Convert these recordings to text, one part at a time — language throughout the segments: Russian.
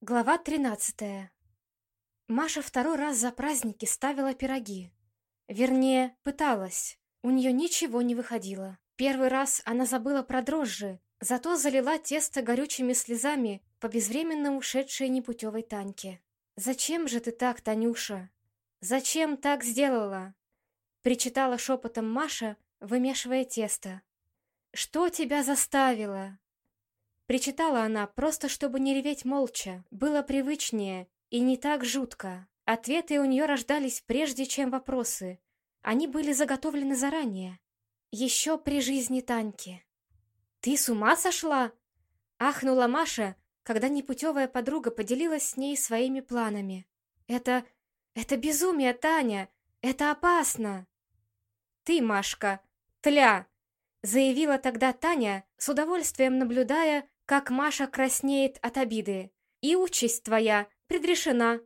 Глава тринадцатая. Маша второй раз за праздники ставила пироги. Вернее, пыталась. У нее ничего не выходило. Первый раз она забыла про дрожжи, зато залила тесто горючими слезами по безвременно ушедшей непутевой Таньке. «Зачем же ты так, Танюша? Зачем так сделала?» Причитала шепотом Маша, вымешивая тесто. «Что тебя заставило?» Причитала она, просто чтобы не реветь молча. Было привычнее и не так жутко. Ответы у нее рождались прежде, чем вопросы. Они были заготовлены заранее. Еще при жизни Таньки. «Ты с ума сошла?» Ахнула Маша, когда непутевая подруга поделилась с ней своими планами. «Это... это безумие, Таня! Это опасно!» «Ты, Машка, тля!» заявила тогда Таня, с удовольствием наблюдая, как Маша краснеет от обиды. И участь твоя предрешена.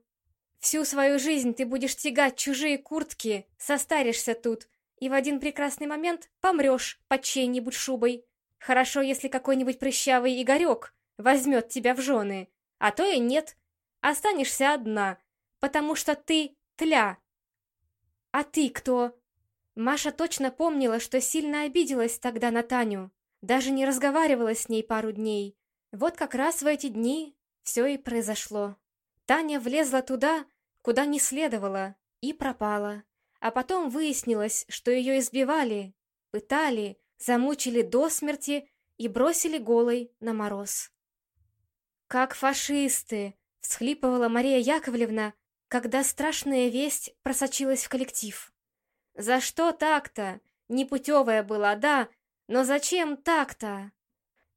Всю свою жизнь ты будешь тягать чужие куртки, состаришься тут, и в один прекрасный момент помрешь под чьей-нибудь шубой. Хорошо, если какой-нибудь прыщавый Игорек возьмет тебя в жены, а то и нет. Останешься одна, потому что ты тля. А ты кто? Маша точно помнила, что сильно обиделась тогда на Таню. Даже не разговаривала с ней пару дней. Вот как раз в эти дни все и произошло. Таня влезла туда, куда не следовало, и пропала. А потом выяснилось, что ее избивали, пытали, замучили до смерти и бросили голой на мороз. «Как фашисты!» — всхлипывала Мария Яковлевна, когда страшная весть просочилась в коллектив. «За что так-то? Непутевая была, да, но зачем так-то?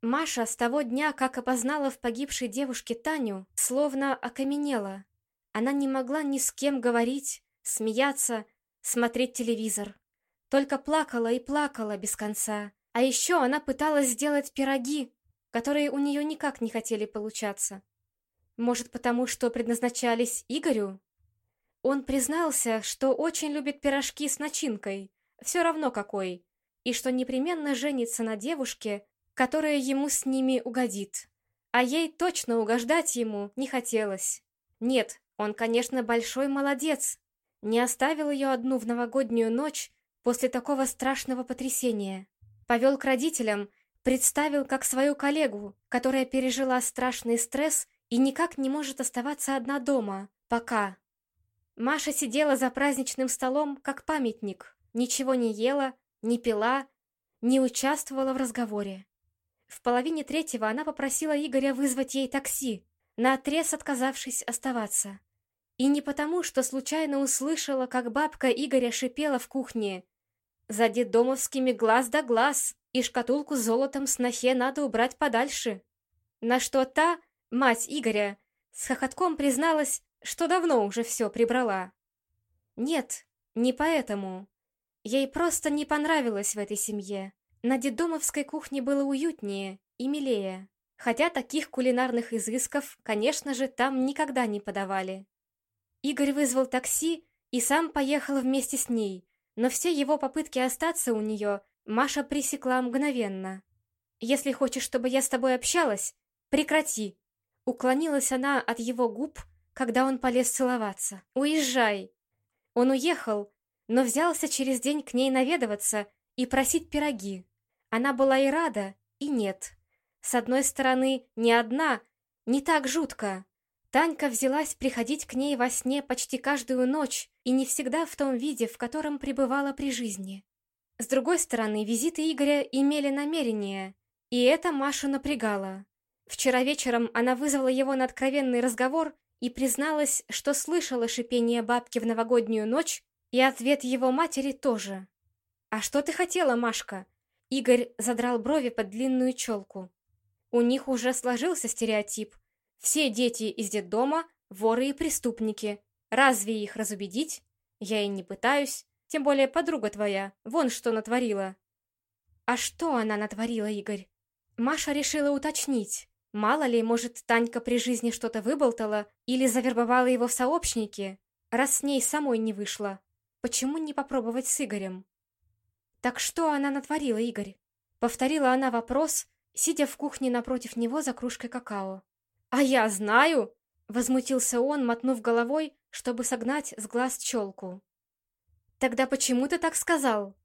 Маша с того дня, как опознала в погибшей девушке Таню, словно окаменела. Она не могла ни с кем говорить, смеяться, смотреть телевизор. Только плакала и плакала без конца. А еще она пыталась сделать пироги, которые у нее никак не хотели получаться. Может, потому что предназначались Игорю? Он признался, что очень любит пирожки с начинкой, все равно какой, и что непременно женится на девушке, которая ему с ними угодит. А ей точно угождать ему не хотелось. Нет, он, конечно, большой молодец. Не оставил ее одну в новогоднюю ночь после такого страшного потрясения. Повел к родителям, представил как свою коллегу, которая пережила страшный стресс и никак не может оставаться одна дома, пока. Маша сидела за праздничным столом, как памятник, ничего не ела, не пила, не участвовала в разговоре. В половине третьего она попросила Игоря вызвать ей такси, наотрез отказавшись оставаться. И не потому, что случайно услышала, как бабка Игоря шипела в кухне. «За детдомовскими глаз да глаз, и шкатулку с золотом снохе надо убрать подальше». На что та, мать Игоря, с хохотком призналась, что давно уже все прибрала. Нет, не поэтому. Ей просто не понравилось в этой семье. На дедомовской кухне было уютнее и милее, хотя таких кулинарных изысков, конечно же, там никогда не подавали. Игорь вызвал такси и сам поехал вместе с ней, но все его попытки остаться у нее Маша пресекла мгновенно. «Если хочешь, чтобы я с тобой общалась, прекрати!» Уклонилась она от его губ, когда он полез целоваться. «Уезжай!» Он уехал, но взялся через день к ней наведываться и просить пироги. Она была и рада, и нет. С одной стороны, не одна, не так жутко. Танька взялась приходить к ней во сне почти каждую ночь и не всегда в том виде, в котором пребывала при жизни. С другой стороны, визиты Игоря имели намерение, и это Машу напрягало. Вчера вечером она вызвала его на откровенный разговор и призналась, что слышала шипение бабки в новогоднюю ночь и ответ его матери тоже. «А что ты хотела, Машка?» Игорь задрал брови под длинную челку. У них уже сложился стереотип. Все дети из детдома – воры и преступники. Разве их разубедить? Я и не пытаюсь. Тем более подруга твоя. Вон что натворила. А что она натворила, Игорь? Маша решила уточнить. Мало ли, может, Танька при жизни что-то выболтала или завербовала его в сообщники, раз с ней самой не вышло. Почему не попробовать с Игорем? Так что она натворила, Игорь? Повторила она вопрос, сидя в кухне напротив него за кружкой какао. А я знаю! Возмутился он, мотнув головой, чтобы согнать с глаз челку. «Тогда почему ты так сказал?»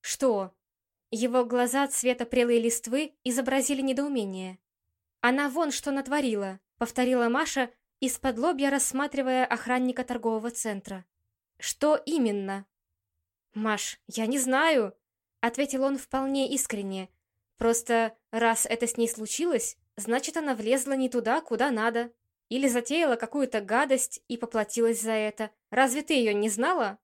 «Что?» Его глаза цвета прелой листвы изобразили недоумение. «Она вон что натворила», — повторила Маша, из-под лобья рассматривая охранника торгового центра. «Что именно?» «Маш, я не знаю», — ответил он вполне искренне. «Просто раз это с ней случилось, значит, она влезла не туда, куда надо. Или затеяла какую-то гадость и поплатилась за это. Разве ты ее не знала?»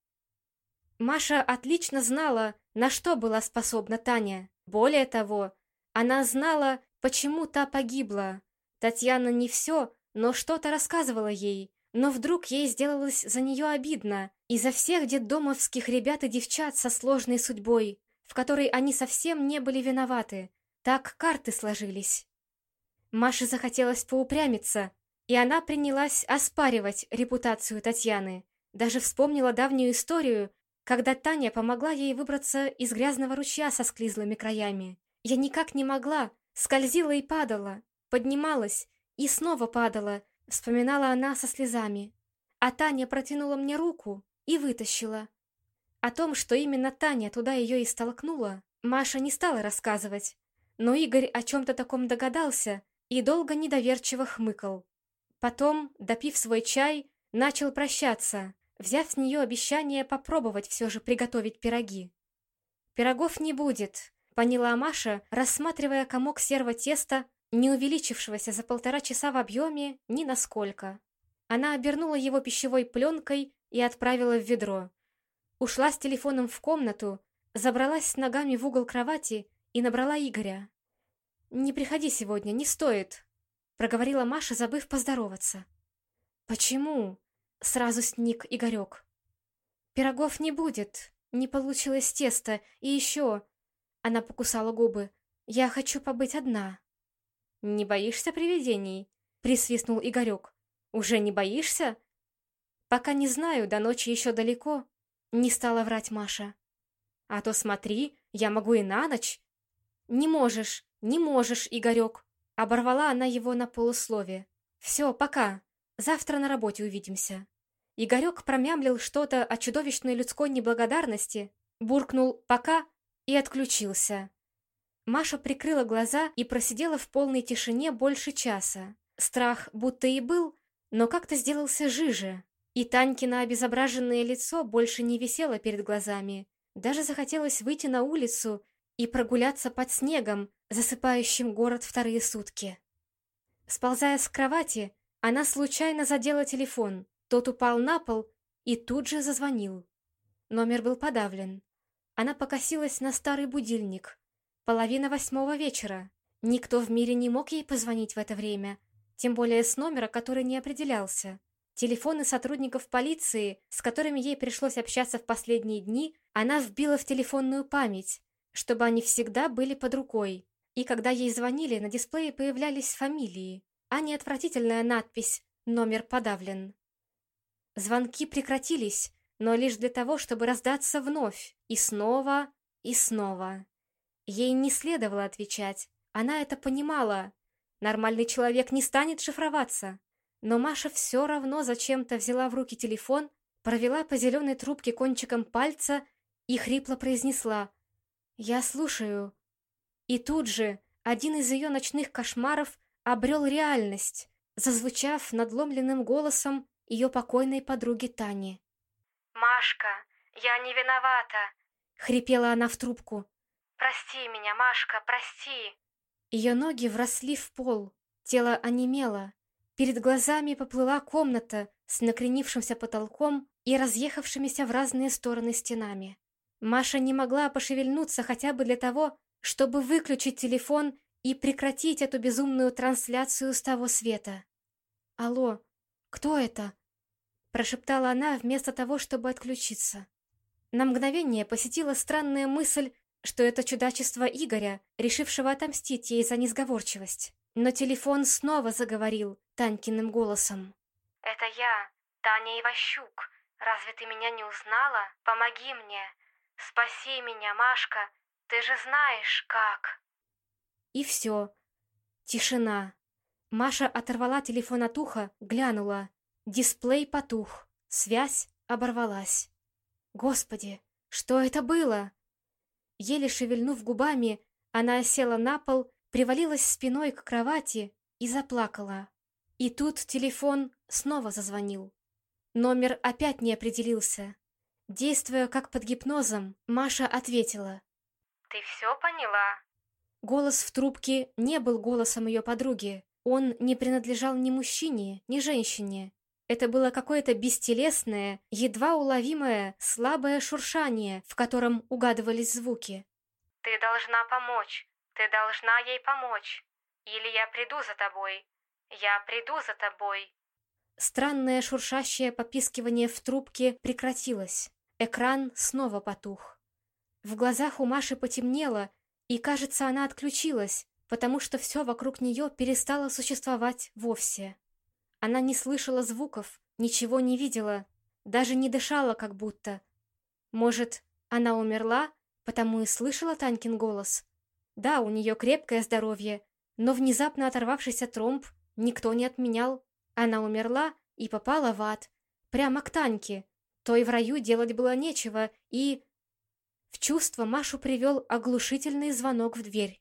Маша отлично знала, на что была способна Таня. Более того, она знала, почему та погибла. Татьяна не все, но что-то рассказывала ей. Но вдруг ей сделалось за нее обидно. И за всех детдомовских ребят и девчат со сложной судьбой, в которой они совсем не были виноваты. Так карты сложились. Маше захотелось поупрямиться, и она принялась оспаривать репутацию Татьяны. Даже вспомнила давнюю историю, когда Таня помогла ей выбраться из грязного ручья со склизлыми краями. Я никак не могла, скользила и падала, поднималась и снова падала, вспоминала она со слезами. А Таня протянула мне руку и вытащила. О том, что именно Таня туда ее и столкнула, Маша не стала рассказывать. Но Игорь о чем-то таком догадался и долго недоверчиво хмыкал. Потом, допив свой чай, начал прощаться, взяв с нее обещание попробовать все же приготовить пироги. «Пирогов не будет», — поняла Маша, рассматривая комок серого теста, не увеличившегося за полтора часа в объеме ни насколько. Она обернула его пищевой пленкой и отправила в ведро. Ушла с телефоном в комнату, забралась с ногами в угол кровати и набрала Игоря. «Не приходи сегодня, не стоит», — проговорила Маша, забыв поздороваться. «Почему?» Сразу сник Игорек. «Пирогов не будет. Не получилось тесто. И еще...» Она покусала губы. «Я хочу побыть одна». «Не боишься привидений?» Присвистнул Игорек. «Уже не боишься?» «Пока не знаю, до ночи еще далеко», — не стала врать Маша. «А то смотри, я могу и на ночь». «Не можешь, не можешь, Игорек», — оборвала она его на полуслове. «Все, пока. Завтра на работе увидимся». Игорек промямлил что-то о чудовищной людской неблагодарности, буркнул «пока» и отключился. Маша прикрыла глаза и просидела в полной тишине больше часа. Страх будто и был, но как-то сделался жиже. И Танькино обезображенное лицо больше не висело перед глазами. Даже захотелось выйти на улицу и прогуляться под снегом, засыпающим город вторые сутки. Сползая с кровати, она случайно задела телефон. Тот упал на пол и тут же зазвонил. Номер был подавлен. Она покосилась на старый будильник. Половина восьмого вечера. Никто в мире не мог ей позвонить в это время, тем более с номера, который не определялся. Телефоны сотрудников полиции, с которыми ей пришлось общаться в последние дни, она вбила в телефонную память, чтобы они всегда были под рукой. И когда ей звонили, на дисплее появлялись фамилии, а не отвратительная надпись «Номер подавлен». Звонки прекратились, но лишь для того, чтобы раздаться вновь, и снова, и снова. Ей не следовало отвечать, она это понимала. Нормальный человек не станет шифроваться. Но Маша все равно зачем-то взяла в руки телефон, провела по зеленой трубке кончиком пальца и хрипло произнесла «Я слушаю». И тут же один из ее ночных кошмаров обрел реальность, зазвучав надломленным голосом ее покойной подруги Тани. «Машка, я не виновата!» — хрипела она в трубку. «Прости меня, Машка, прости!» Ее ноги вросли в пол, тело онемело. Перед глазами поплыла комната с накренившимся потолком и разъехавшимися в разные стороны стенами. Маша не могла пошевельнуться хотя бы для того, чтобы выключить телефон и прекратить эту безумную трансляцию с того света. «Алло, «Кто это?» — прошептала она вместо того, чтобы отключиться. На мгновение посетила странная мысль, что это чудачество Игоря, решившего отомстить ей за несговорчивость. Но телефон снова заговорил Танькиным голосом. «Это я, Таня Иващук. Разве ты меня не узнала? Помоги мне. Спаси меня, Машка. Ты же знаешь, как». И все. Тишина. Маша оторвала телефон от уха, глянула. Дисплей потух, связь оборвалась. Господи, что это было? Еле шевельнув губами, она села на пол, привалилась спиной к кровати и заплакала. И тут телефон снова зазвонил. Номер опять не определился. Действуя как под гипнозом, Маша ответила. «Ты все поняла?» Голос в трубке не был голосом ее подруги. Он не принадлежал ни мужчине, ни женщине. Это было какое-то бестелесное, едва уловимое, слабое шуршание, в котором угадывались звуки. «Ты должна помочь. Ты должна ей помочь. Или я приду за тобой. Я приду за тобой». Странное шуршащее попискивание в трубке прекратилось. Экран снова потух. В глазах у Маши потемнело, и, кажется, она отключилась, потому что все вокруг нее перестало существовать вовсе. Она не слышала звуков, ничего не видела, даже не дышала как будто. Может, она умерла, потому и слышала Танькин голос? Да, у нее крепкое здоровье, но внезапно оторвавшийся тромб никто не отменял. Она умерла и попала в ад, прямо к Таньке. То и в раю делать было нечего, и... В чувство Машу привел оглушительный звонок в дверь.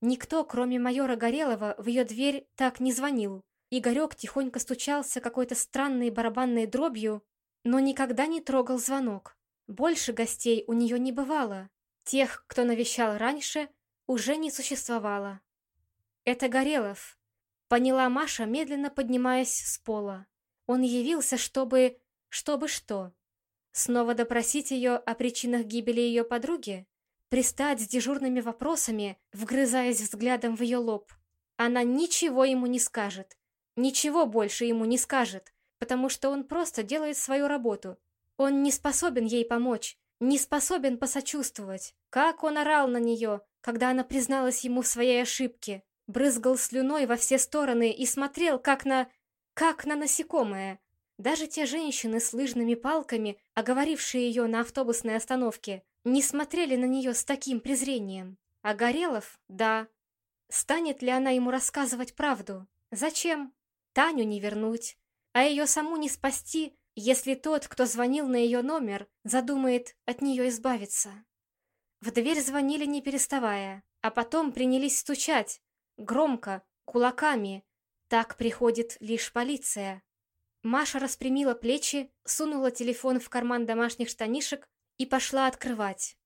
Никто, кроме майора Горелова, в ее дверь так не звонил. Игорек тихонько стучался какой-то странной барабанной дробью, но никогда не трогал звонок. Больше гостей у нее не бывало. Тех, кто навещал раньше, уже не существовало. «Это Горелов», — поняла Маша, медленно поднимаясь с пола. Он явился, чтобы... чтобы что? Снова допросить ее о причинах гибели ее подруги? пристать с дежурными вопросами, вгрызаясь взглядом в ее лоб. Она ничего ему не скажет, ничего больше ему не скажет, потому что он просто делает свою работу. Он не способен ей помочь, не способен посочувствовать. Как он орал на нее, когда она призналась ему в своей ошибке, брызгал слюной во все стороны и смотрел, как на... как на насекомое. Даже те женщины с лыжными палками, оговорившие ее на автобусной остановке, не смотрели на нее с таким презрением. А Горелов, да. Станет ли она ему рассказывать правду? Зачем? Таню не вернуть, а ее саму не спасти, если тот, кто звонил на ее номер, задумает от нее избавиться. В дверь звонили не переставая, а потом принялись стучать, громко, кулаками. Так приходит лишь полиция. Маша распрямила плечи, сунула телефон в карман домашних штанишек и пошла открывать.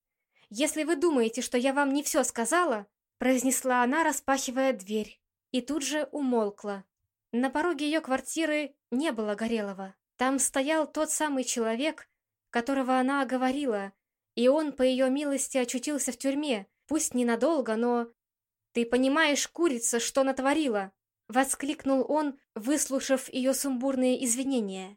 «Если вы думаете, что я вам не все сказала», произнесла она, распахивая дверь, и тут же умолкла. На пороге ее квартиры не было Горелого. Там стоял тот самый человек, которого она оговорила, и он, по ее милости, очутился в тюрьме, пусть ненадолго, но... «Ты понимаешь, курица, что натворила?» — воскликнул он, выслушав ее сумбурные извинения.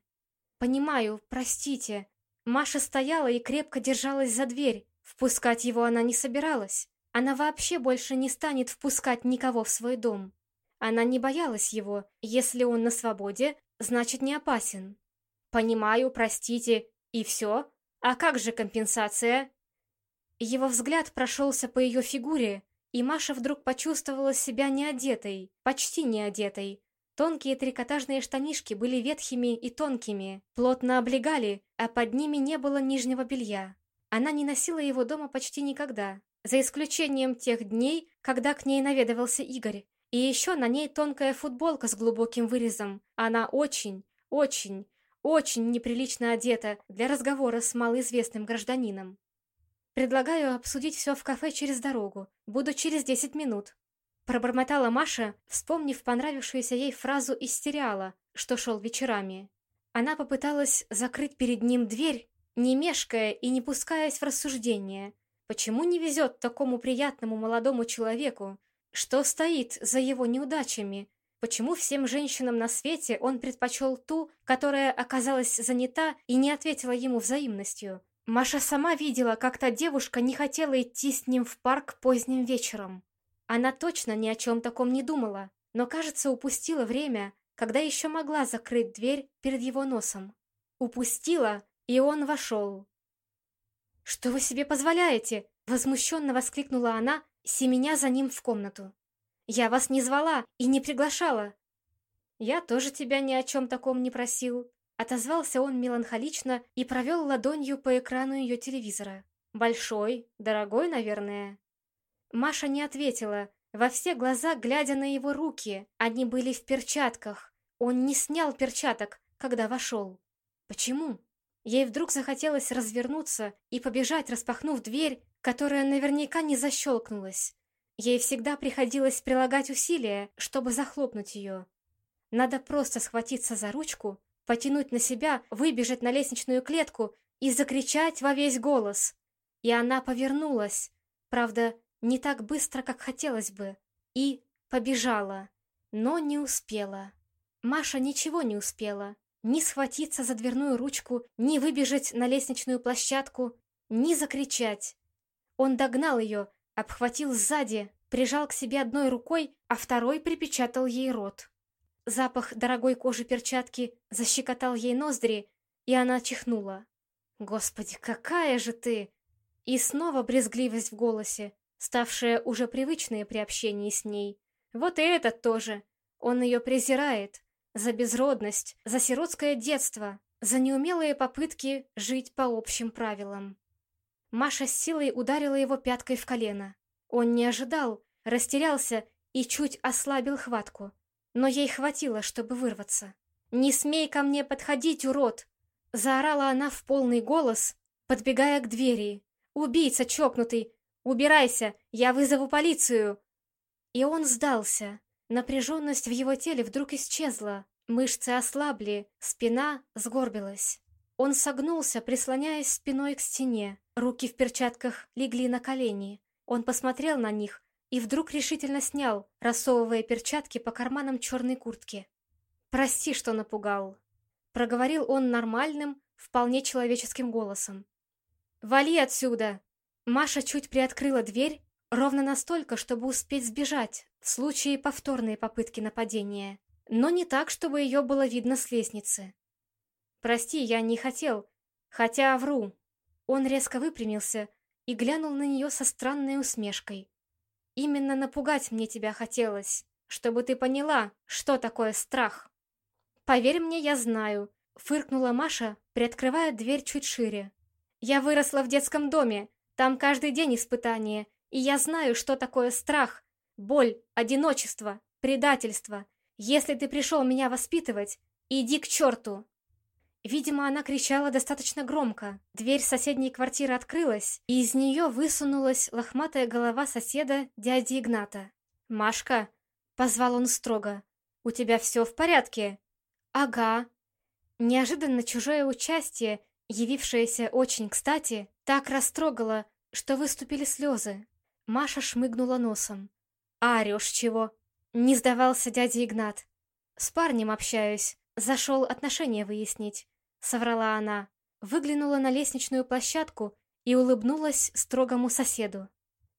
«Понимаю, простите», Маша стояла и крепко держалась за дверь. Впускать его она не собиралась. Она вообще больше не станет впускать никого в свой дом. Она не боялась его. Если он на свободе, значит не опасен. Понимаю, простите, и все? А как же компенсация? Его взгляд прошелся по ее фигуре, и Маша вдруг почувствовала себя неодетой, почти неодетой, Тонкие трикотажные штанишки были ветхими и тонкими, плотно облегали, а под ними не было нижнего белья. Она не носила его дома почти никогда, за исключением тех дней, когда к ней наведывался Игорь. И еще на ней тонкая футболка с глубоким вырезом. Она очень, очень, очень неприлично одета для разговора с малоизвестным гражданином. Предлагаю обсудить все в кафе через дорогу. Буду через десять минут. Пробормотала Маша, вспомнив понравившуюся ей фразу из сериала, что шел вечерами. Она попыталась закрыть перед ним дверь, не мешкая и не пускаясь в рассуждение. Почему не везет такому приятному молодому человеку? Что стоит за его неудачами? Почему всем женщинам на свете он предпочел ту, которая оказалась занята и не ответила ему взаимностью? Маша сама видела, как та девушка не хотела идти с ним в парк поздним вечером. Она точно ни о чем таком не думала, но, кажется, упустила время, когда еще могла закрыть дверь перед его носом. Упустила, и он вошел. «Что вы себе позволяете?» — возмущенно воскликнула она, семеня за ним в комнату. «Я вас не звала и не приглашала. «Я тоже тебя ни о чем таком не просил», — отозвался он меланхолично и провел ладонью по экрану ее телевизора. «Большой, дорогой, наверное». Маша не ответила, во все глаза глядя на его руки. Они были в перчатках. Он не снял перчаток, когда вошел. Почему? Ей вдруг захотелось развернуться и побежать, распахнув дверь, которая наверняка не защелкнулась. Ей всегда приходилось прилагать усилия, чтобы захлопнуть ее. Надо просто схватиться за ручку, потянуть на себя, выбежать на лестничную клетку и закричать во весь голос. И она повернулась, правда, не так быстро, как хотелось бы, и побежала, но не успела. Маша ничего не успела. Ни схватиться за дверную ручку, ни выбежать на лестничную площадку, ни закричать. Он догнал ее, обхватил сзади, прижал к себе одной рукой, а второй припечатал ей рот. Запах дорогой кожи перчатки защекотал ей ноздри, и она чихнула. «Господи, какая же ты!» И снова брезгливость в голосе, ставшая уже привычной при общении с ней. Вот и этот тоже. Он ее презирает. За безродность, за сиротское детство, за неумелые попытки жить по общим правилам. Маша с силой ударила его пяткой в колено. Он не ожидал, растерялся и чуть ослабил хватку. Но ей хватило, чтобы вырваться. «Не смей ко мне подходить, урод!» Заорала она в полный голос, подбегая к двери. «Убийца чокнутый! Убирайся! Я вызову полицию!» И он сдался. Напряженность в его теле вдруг исчезла. Мышцы ослабли, спина сгорбилась. Он согнулся, прислоняясь спиной к стене. Руки в перчатках легли на колени. Он посмотрел на них и вдруг решительно снял, рассовывая перчатки по карманам черной куртки. «Прости, что напугал», — проговорил он нормальным, вполне человеческим голосом. «Вали отсюда!» Маша чуть приоткрыла дверь, ровно настолько, чтобы успеть сбежать в случае повторной попытки нападения, но не так, чтобы ее было видно с лестницы. «Прости, я не хотел, хотя вру». Он резко выпрямился и глянул на нее со странной усмешкой. «Именно напугать мне тебя хотелось, чтобы ты поняла, что такое страх». «Поверь мне, я знаю», — фыркнула Маша, приоткрывая дверь чуть шире. «Я выросла в детском доме, там каждый день испытание, и я знаю, что такое страх, боль, одиночество, предательство. Если ты пришел меня воспитывать, иди к черту!» Видимо, она кричала достаточно громко. Дверь соседней квартиры открылась, и из нее высунулась лохматая голова соседа дяди Игната. «Машка!» — позвал он строго. «У тебя все в порядке?» «Ага». Неожиданно чужое участие, явившееся очень кстати, так растрогало, что выступили слезы. Маша шмыгнула носом. «А орешь чего?» Не сдавался дядя Игнат. «С парнем общаюсь. Зашел отношения выяснить», — соврала она. Выглянула на лестничную площадку и улыбнулась строгому соседу.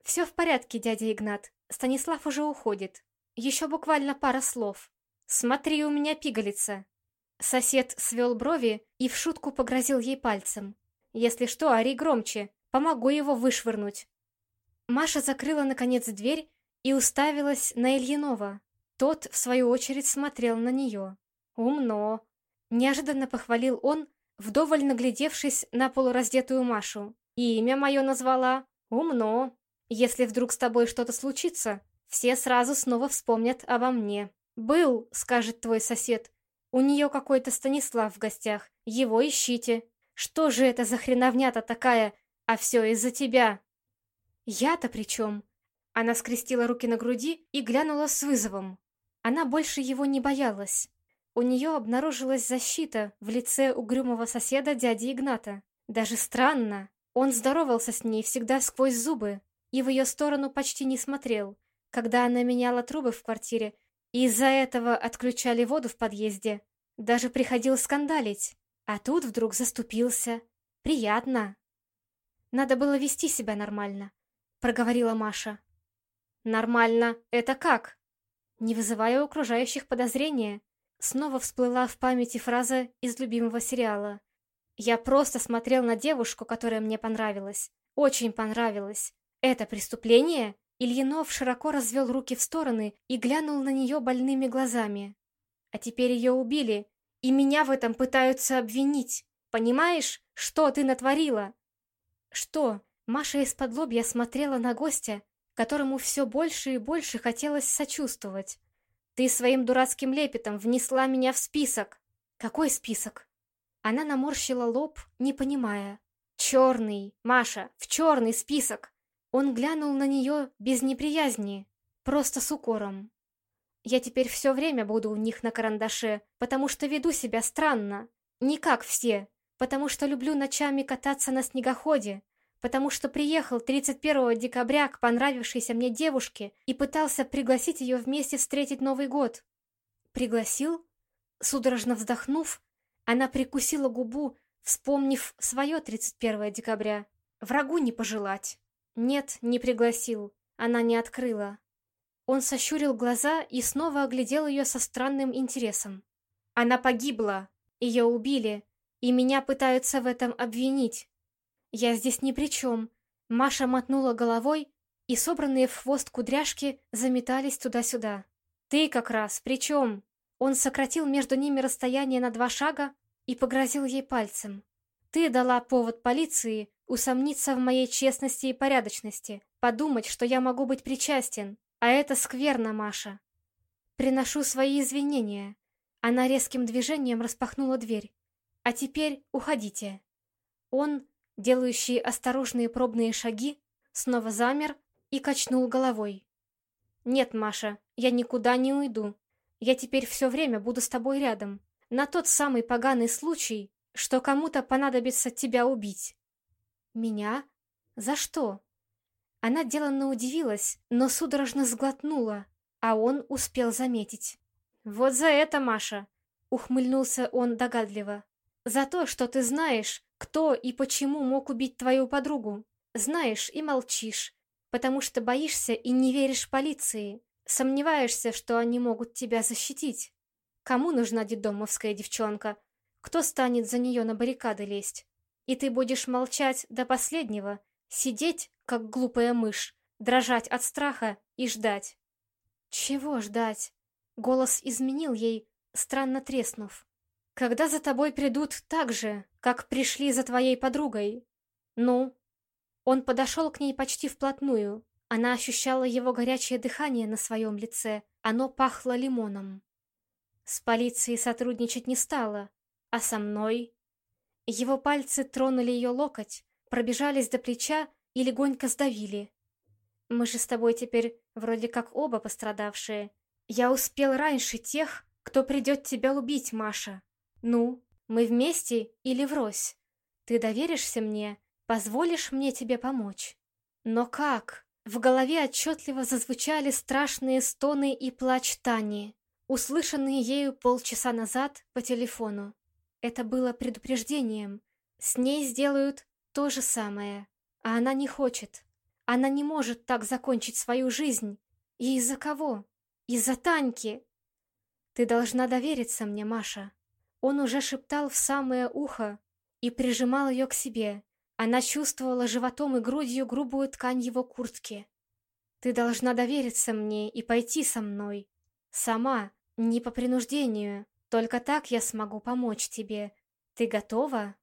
«Все в порядке, дядя Игнат. Станислав уже уходит. Еще буквально пара слов. Смотри, у меня пигалица». Сосед свел брови и в шутку погрозил ей пальцем. «Если что, ори громче. Помогу его вышвырнуть». Маша закрыла, наконец, дверь и уставилась на Ильинова. Тот, в свою очередь, смотрел на нее. «Умно!» Неожиданно похвалил он, вдоволь наглядевшись на полураздетую Машу. «Имя мое назвала? Умно! Если вдруг с тобой что-то случится, все сразу снова вспомнят обо мне. Был, скажет твой сосед. У нее какой-то Станислав в гостях. Его ищите. Что же это за хреновня-то такая? А все из-за тебя!» «Я-то при чем?» Она скрестила руки на груди и глянула с вызовом. Она больше его не боялась. У нее обнаружилась защита в лице угрюмого соседа дяди Игната. Даже странно. Он здоровался с ней всегда сквозь зубы и в ее сторону почти не смотрел, когда она меняла трубы в квартире, и из-за этого отключали воду в подъезде. Даже приходил скандалить. А тут вдруг заступился. Приятно. Надо было вести себя нормально, проговорила Маша. Нормально? Это как? Не вызывая у окружающих подозрения, Снова всплыла в памяти фраза из любимого сериала. «Я просто смотрел на девушку, которая мне понравилась. Очень понравилась. Это преступление?» Ильинов широко развел руки в стороны и глянул на нее больными глазами. А теперь ее убили, и меня в этом пытаются обвинить. Понимаешь, что ты натворила? Что? Маша из-под лобья смотрела на гостя, которому все больше и больше хотелось сочувствовать. Ты своим дурацким лепетом внесла меня в список. Какой список? Она наморщила лоб, не понимая. Черный, Маша, в черный список. Он глянул на нее без неприязни, просто с укором. Я теперь все время буду у них на карандаше, потому что веду себя странно. Не как все, потому что люблю ночами кататься на снегоходе, потому что приехал 31 декабря к понравившейся мне девушке и пытался пригласить ее вместе встретить Новый год. Пригласил? Судорожно вздохнув, она прикусила губу, вспомнив свое 31 декабря. Врагу не пожелать. Нет, не пригласил. Она не открыла. Он сощурил глаза и снова оглядел ее со странным интересом. Она погибла. Ее убили. И меня пытаются в этом обвинить. Я здесь ни при чем. Маша мотнула головой, и собранные в хвост кудряшки заметались туда-сюда. Ты как раз при чем? Он сократил между ними расстояние на два шага и погрозил ей пальцем. «Ты дала повод полиции усомниться в моей честности и порядочности, подумать, что я могу быть причастен, а это скверно, Маша. Приношу свои извинения». Она резким движением распахнула дверь. «А теперь уходите». Он, делающий осторожные пробные шаги, снова замер и качнул головой. «Нет, Маша, я никуда не уйду. Я теперь все время буду с тобой рядом. На тот самый поганый случай, что кому-то понадобится тебя убить. Меня? За что? Она деланно удивилась, но судорожно сглотнула, а он успел заметить. Вот за это, Маша, ухмыльнулся он догадливо. За то, что ты знаешь, кто и почему мог убить твою подругу. Знаешь и молчишь, потому что боишься и не веришь полиции. Сомневаешься, что они могут тебя защитить? Кому нужна детдомовская девчонка? Кто станет за нее на баррикады лезть? И ты будешь молчать до последнего, сидеть, как глупая мышь, дрожать от страха и ждать. Чего ждать? Голос изменил ей, странно треснув. Когда за тобой придут так же, как пришли за твоей подругой? Ну? Он подошел к ней почти вплотную, она ощущала его горячее дыхание на своем лице. Оно пахло лимоном. С полицией сотрудничать не стала. А со мной? Его пальцы тронули ее локоть, пробежались до плеча и легонько сдавили. Мы же с тобой теперь вроде как оба пострадавшие. Я успел раньше тех, кто придет тебя убить, Маша. Ну, мы вместе или врозь? Ты доверишься мне? Позволишь мне тебе помочь? Но как? В голове отчетливо зазвучали страшные стоны и плач Тани, услышанные ею полчаса назад по телефону. Это было предупреждением. С ней сделают то же самое, а она не хочет. Она не может так закончить свою жизнь. И из-за кого? Из-за Таньки. Ты должна довериться мне, Маша. Он уже шептал в самое ухо и прижимал ее к себе, она чувствовала животом и грудью грубую ткань его куртки. «Ты должна довериться мне и пойти со мной. Сама, не по принуждению. Только так я смогу помочь тебе. Ты готова?»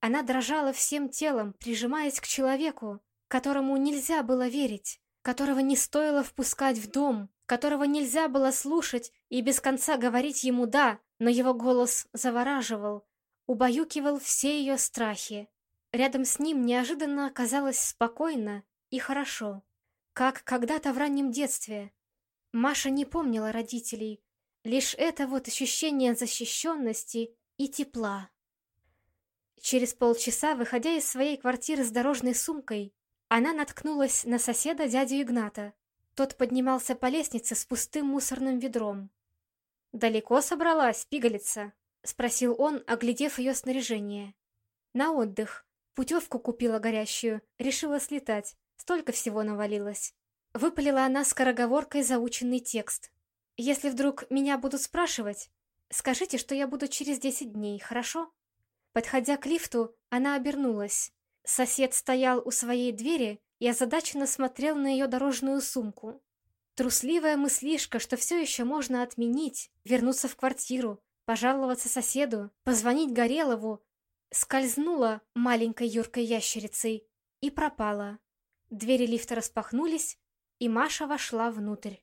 Она дрожала всем телом, прижимаясь к человеку, которому нельзя было верить, которого не стоило впускать в дом, которого нельзя было слушать и без конца говорить ему «да», но его голос завораживал, убаюкивал все ее страхи. Рядом с ним неожиданно оказалось спокойно и хорошо, как когда-то в раннем детстве. Маша не помнила родителей, лишь это вот ощущение защищенности и тепла. Через полчаса, выходя из своей квартиры с дорожной сумкой, она наткнулась на соседа дядю Игната. Тот поднимался по лестнице с пустым мусорным ведром. «Далеко собралась, пигалица?» — спросил он, оглядев ее снаряжение. «На отдых. Путевку купила горящую, решила слетать. Столько всего навалилось. Выпалила она скороговоркой заученный текст. «Если вдруг меня будут спрашивать, скажите, что я буду через десять дней, хорошо?» Подходя к лифту, она обернулась. Сосед стоял у своей двери и озадаченно смотрел на ее дорожную сумку. Трусливая мыслишка, что все еще можно отменить, вернуться в квартиру, пожаловаться соседу, позвонить Горелову, скользнула маленькой юркой ящерицей и пропала. Двери лифта распахнулись, и Маша вошла внутрь.